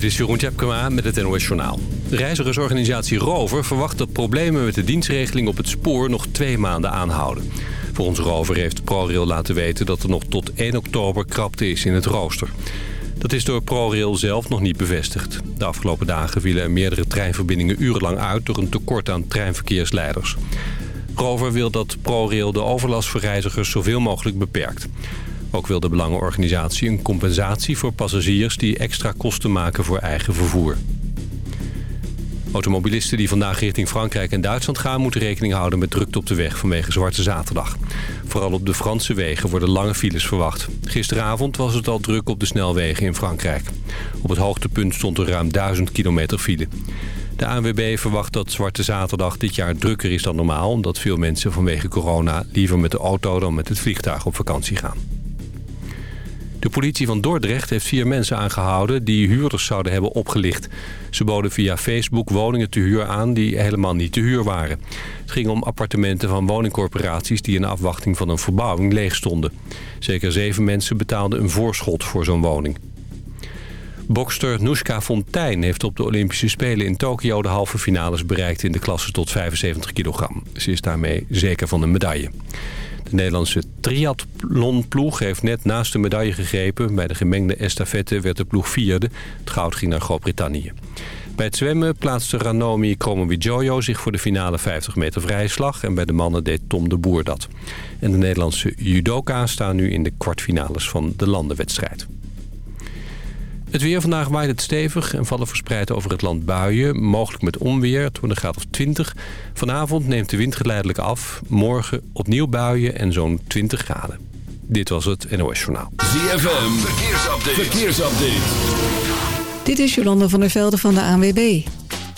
Dit is Jeroen Tjepkema met het NOS Journaal. Reizigersorganisatie Rover verwacht dat problemen met de dienstregeling op het spoor nog twee maanden aanhouden. Volgens Rover heeft ProRail laten weten dat er nog tot 1 oktober krapte is in het rooster. Dat is door ProRail zelf nog niet bevestigd. De afgelopen dagen vielen er meerdere treinverbindingen urenlang uit door een tekort aan treinverkeersleiders. Rover wil dat ProRail de overlast voor reizigers zoveel mogelijk beperkt. Ook wil de belangenorganisatie een compensatie voor passagiers... die extra kosten maken voor eigen vervoer. Automobilisten die vandaag richting Frankrijk en Duitsland gaan... moeten rekening houden met drukte op de weg vanwege Zwarte Zaterdag. Vooral op de Franse wegen worden lange files verwacht. Gisteravond was het al druk op de snelwegen in Frankrijk. Op het hoogtepunt stond er ruim 1000 kilometer file. De ANWB verwacht dat Zwarte Zaterdag dit jaar drukker is dan normaal... omdat veel mensen vanwege corona liever met de auto dan met het vliegtuig op vakantie gaan. De politie van Dordrecht heeft vier mensen aangehouden die huurders zouden hebben opgelicht. Ze boden via Facebook woningen te huur aan die helemaal niet te huur waren. Het ging om appartementen van woningcorporaties die in afwachting van een verbouwing leeg stonden. Zeker zeven mensen betaalden een voorschot voor zo'n woning. Bokster Nushka Fontijn heeft op de Olympische Spelen in Tokio de halve finales bereikt in de klasse tot 75 kilogram. Ze is daarmee zeker van een medaille. De Nederlandse triathlonploeg heeft net naast de medaille gegrepen. Bij de gemengde estafette werd de ploeg vierde. Het goud ging naar Groot-Brittannië. Bij het zwemmen plaatste Ranomi Kromowidjojo zich voor de finale 50 meter vrijslag. En bij de mannen deed Tom de Boer dat. En de Nederlandse judoka staan nu in de kwartfinales van de landenwedstrijd. Het weer vandaag waait het stevig en vallen verspreid over het land buien. Mogelijk met onweer, het wordt een graad of 20. Vanavond neemt de wind geleidelijk af. Morgen opnieuw buien en zo'n 20 graden. Dit was het NOS Journaal. ZFM, verkeersupdate. verkeersupdate. Dit is Jolanda van der Velde van de ANWB.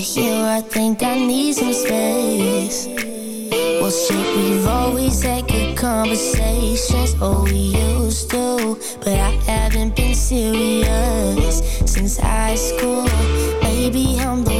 with you, I think I need some space. Well, shit, we've always had good conversations. Oh, we used to, but I haven't been serious since high school. Maybe I'm the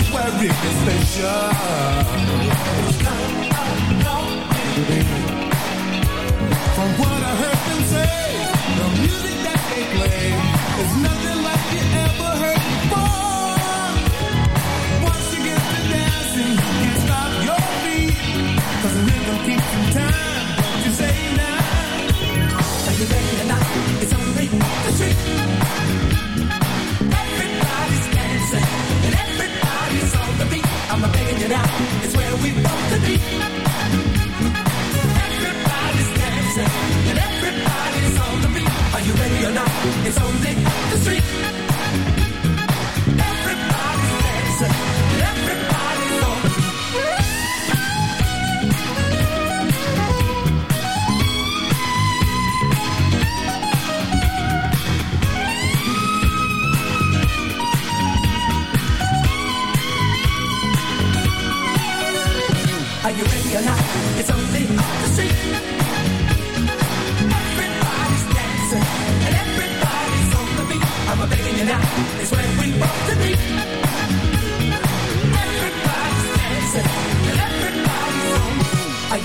Sanctuary Station. From what I heard them say.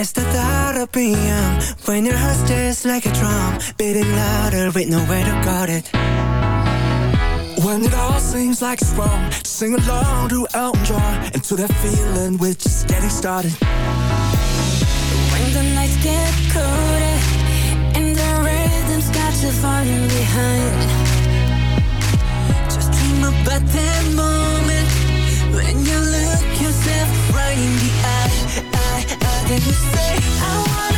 It's the thought of being when your heart's just like a drum, beating louder with nowhere to guard it. When it all seems like it's wrong, sing along to Elton John and to that feeling we're just getting started. When the nights get colder and the rhythm's got you falling behind, just dream about that moment when you look yourself right in the eye. When you say I wanna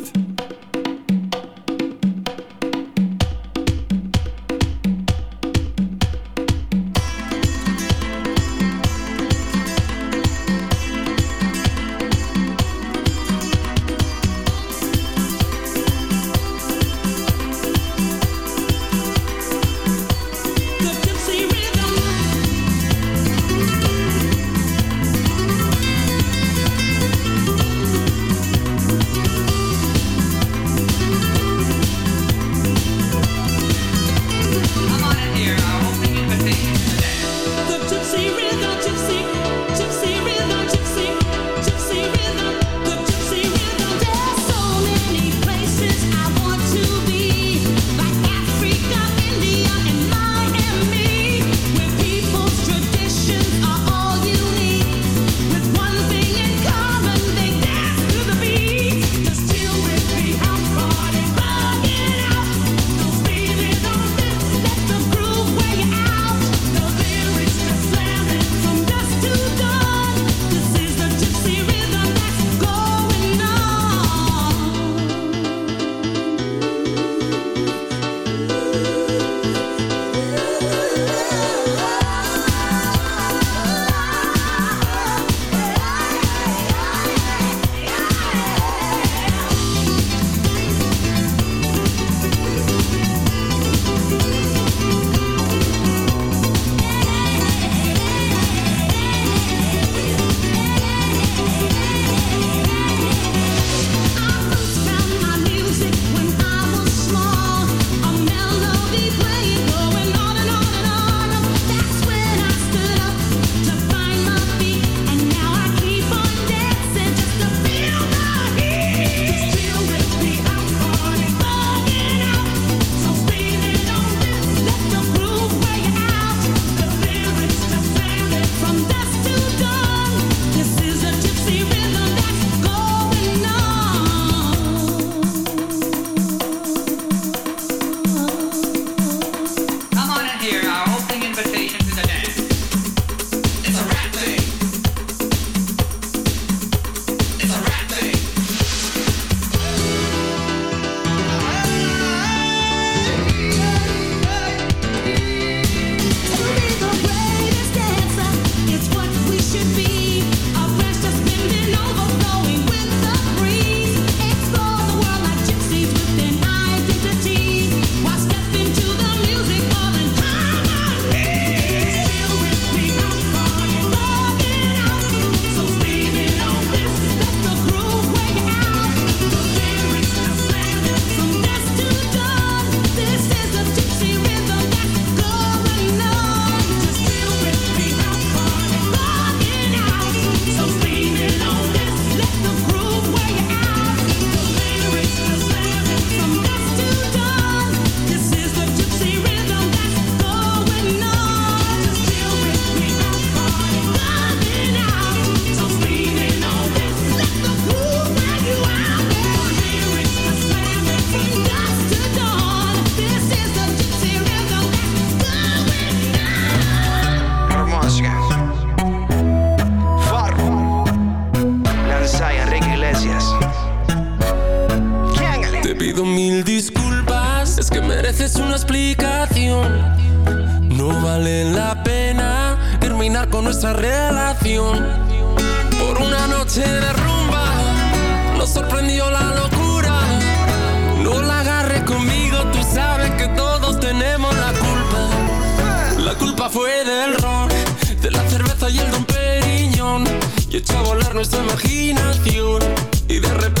Y echó a volar nuestra imaginación. Y de repente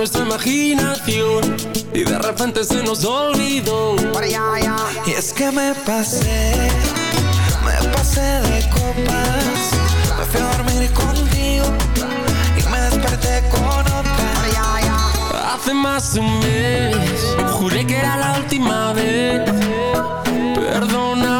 nuestra imaginación. Y de repente se nos olvidó. Y es que me pasé, me pasé de copas. Me fui a dormir contigo y me desperté con otra. Hace más de un mes, juré que era la última vez. Perdóname,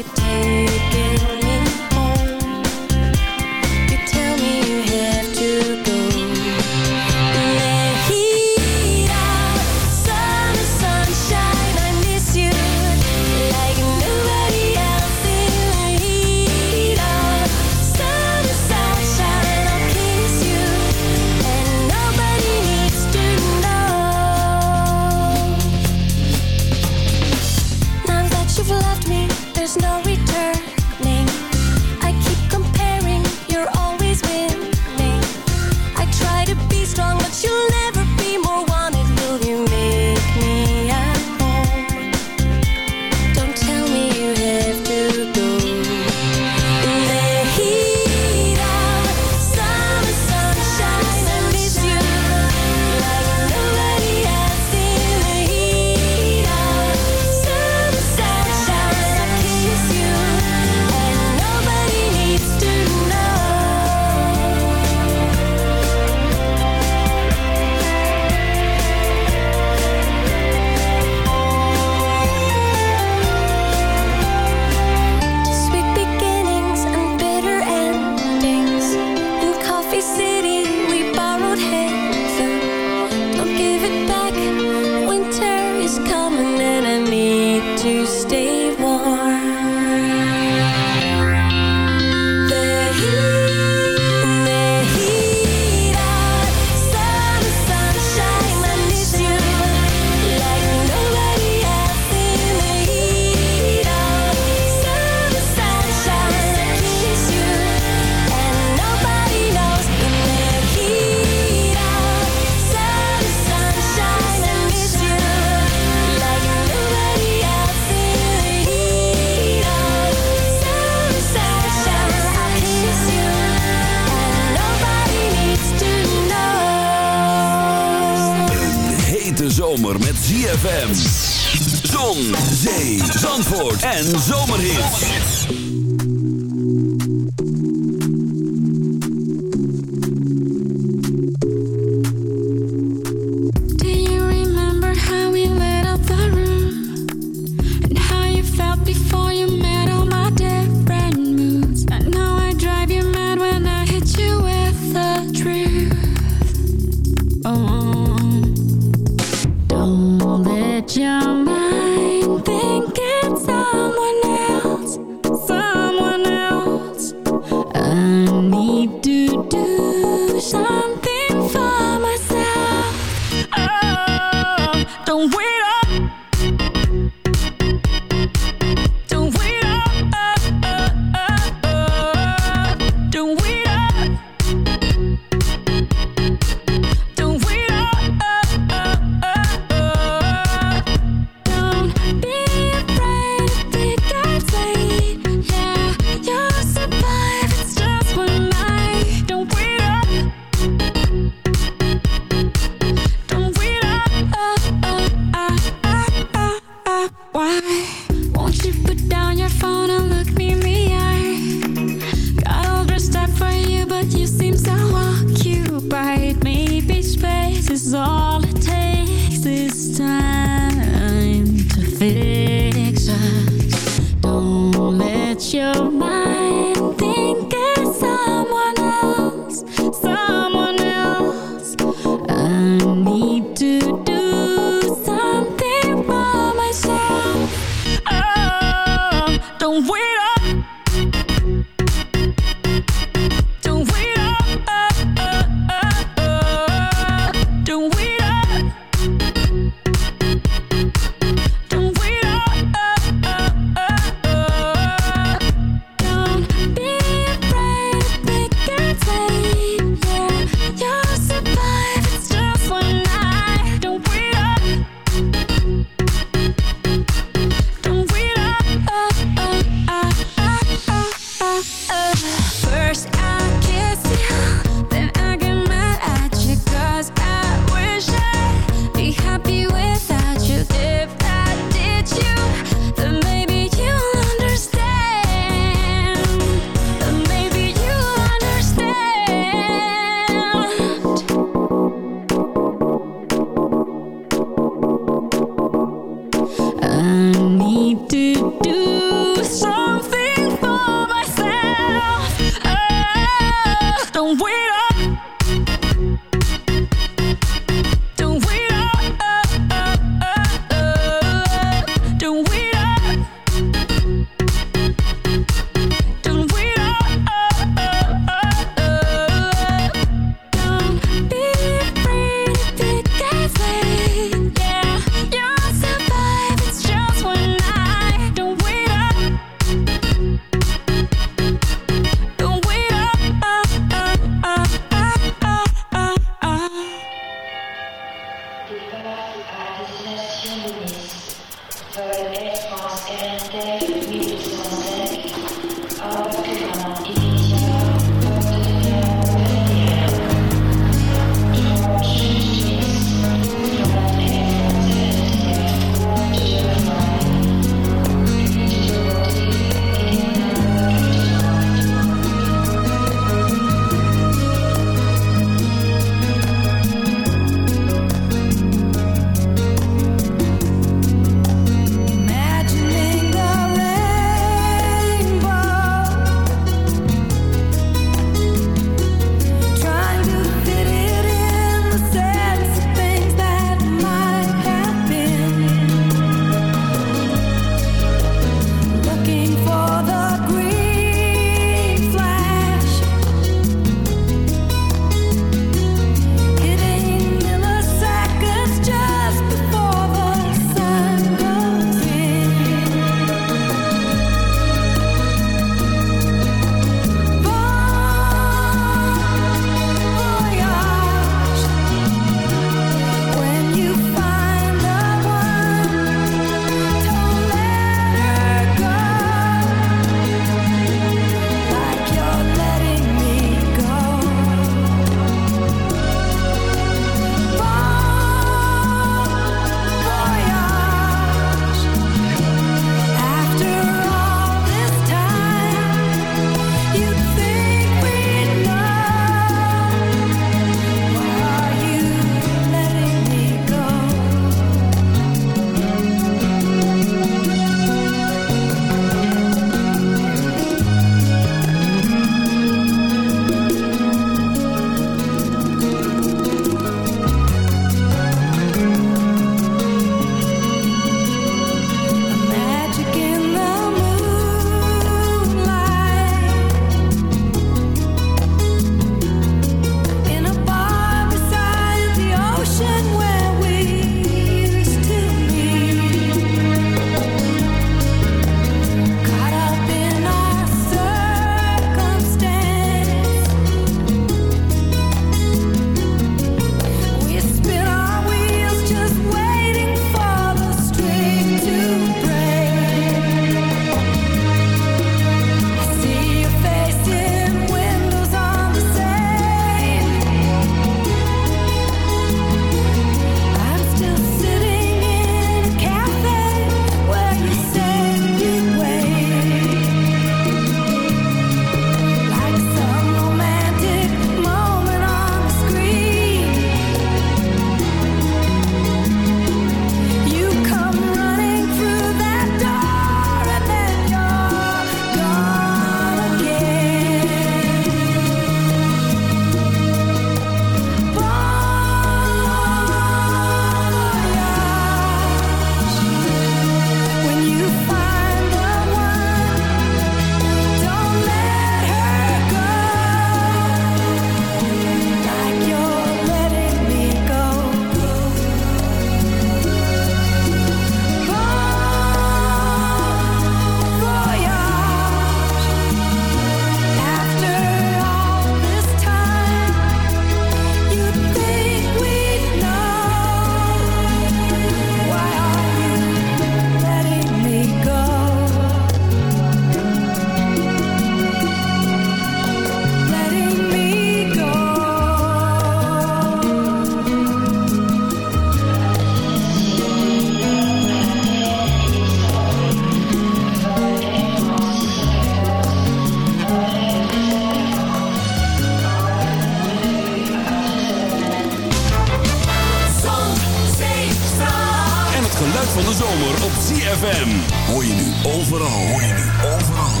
van de zomer op ZFM. Hoor je nu overal, hoor je nu overal.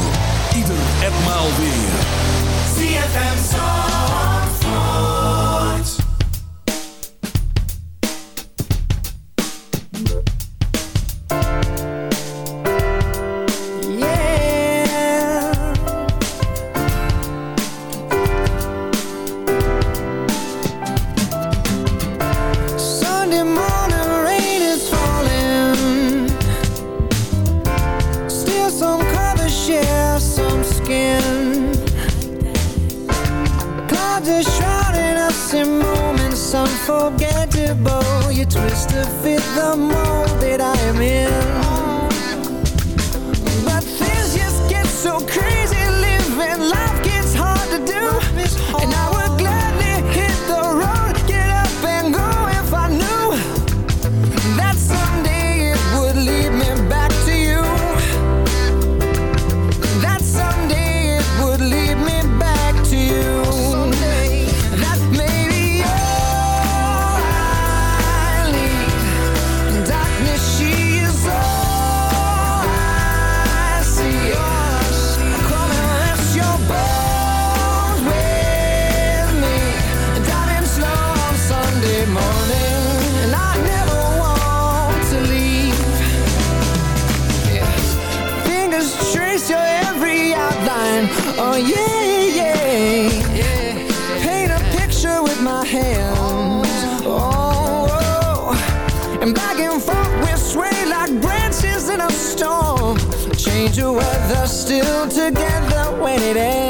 Ieder enmaal weer. ZFM Zandvoort. together when it ends.